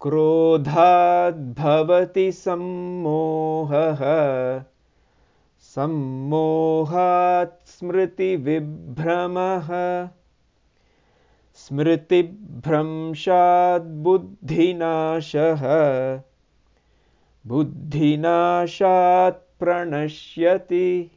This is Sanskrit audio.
क्रोधाद्भवति सम्मोहः। सम्मोहात् स्मृतिविभ्रमः। स्मृतिभ्रंशाद्बुद्धिनाशः बुद्धिनाशात् प्रणश्यति।